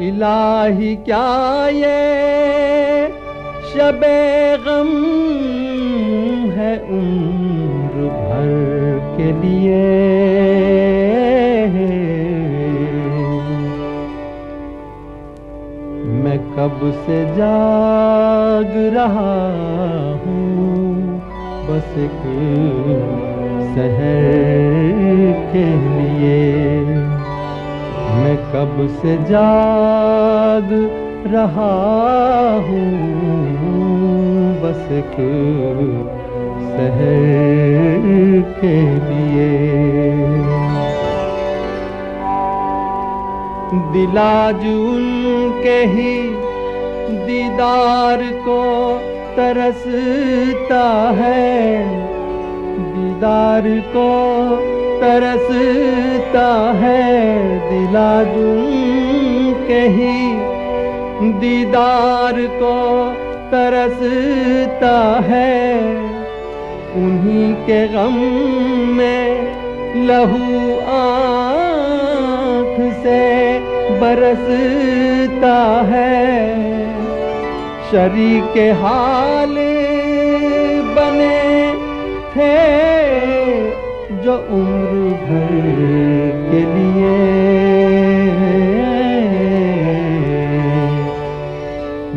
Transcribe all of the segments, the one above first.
इलाही क्या ये? शबे गम है उम्र भर के लिए। मैं कब से जाग रहा हूँ? बस एक शहर के लिए। कब से जाग रहा हूँ? बस एक शहर के लिए। दिलाज उनके ही दीदार को तरसता है। दीदार को तरसता है दिलाज उनके ही दीदार को तरसता है, उन्हीं के गम में लहू आँख से बरसता है। शरीक हाल बने थे जो उम्र भर के लिए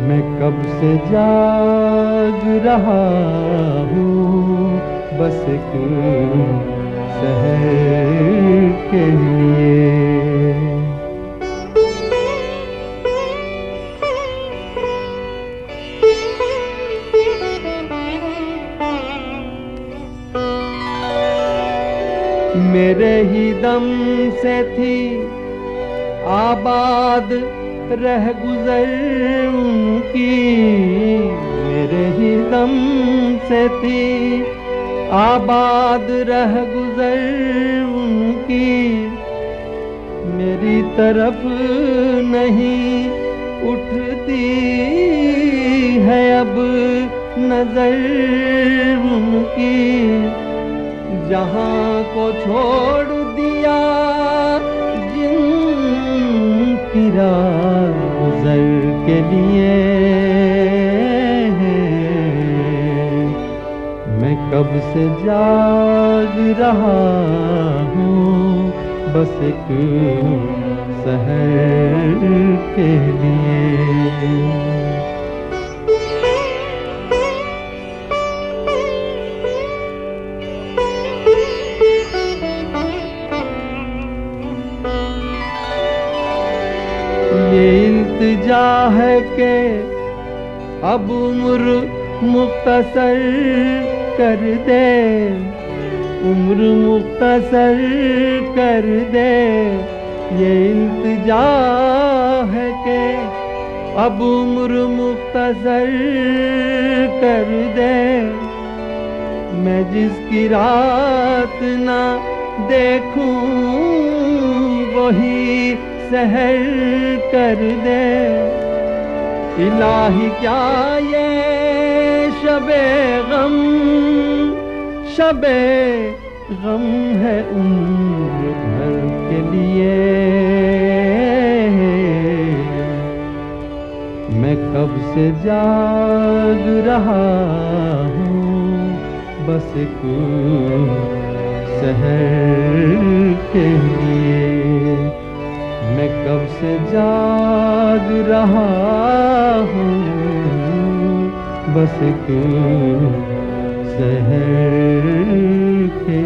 मैं कब से जाग रहा हूँ, बस एक शहर के लिए। मेरे ही दम से थी आबाद, रह गुजर उनकी। मेरे ही दम से थी आबाद, रह गुजर उनकी। मेरी तरफ़ नहीं उठती है अब नज़र उनकी। जहाँ को छोड़ दिया जिन गुजर के लिए मैं कब से जाग रहा हूँ बस एक शहर के लिए। इल्तिजा है के अब उम्र मुख्तसर कर दे। उम्र मुख्तसर कर दे। ये इल्तिजा है के अब उम्र मुख्तसर कर दे। मैं जिसकी रात ना देखूँ वही सहर कर दे। इलाही क्या ये शबे गम? शबे गम है उम्र भर के लिए। मैं कब से जाग रहा हूँ? बस एक शहर के लिए। मैं कब से जाग रहा हूँ? बस एक शहर के